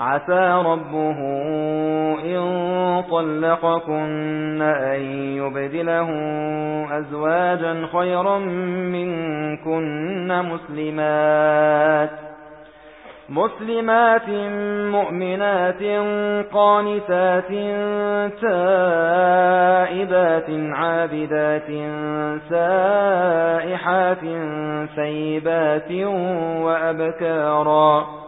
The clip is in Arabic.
عسى ربه إن طلقكن أن يبدله أزواجا خيرا منكن مسلمات مسلمات مؤمنات قانتات تائبات عابدات سائحات سيبات وأبكارا